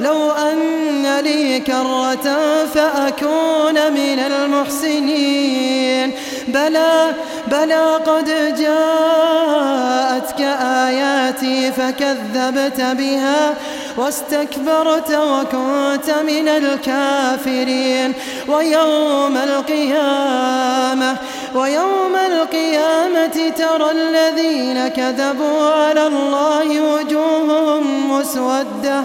لو أن لي كرة فأكون من المحسنين. بلى بلى قد جاءتك آياتي فكذبت بها واستكبرت وكنت من الكافرين. ويوم القيامة ويوم القيامة ترى الذين كذبوا على الله وجوههم مسودة.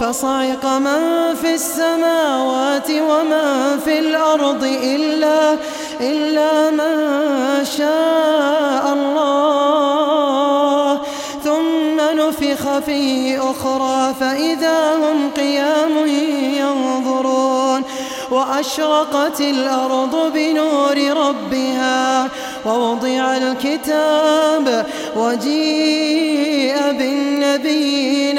فصعق من في السماوات ومن في الأرض إلا, إلا من شاء الله. ثم نفخ فيه أخرى فإذا هم قيام ينظرون. وأشرقت الأرض بنور ربها ووضع الكتاب وجيء بالنبيين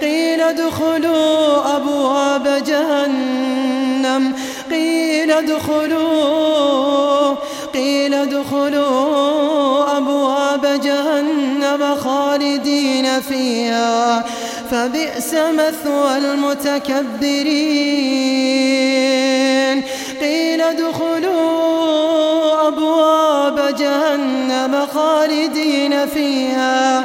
قيل ادخلوا أبواب جهنم. قيل ادخلوا قيل ادخلوا أبواب جهنم خالدين فيها. فبئس مثوى المتكبرين. قيل ادخلوا أبواب جهنم خالدين فيها.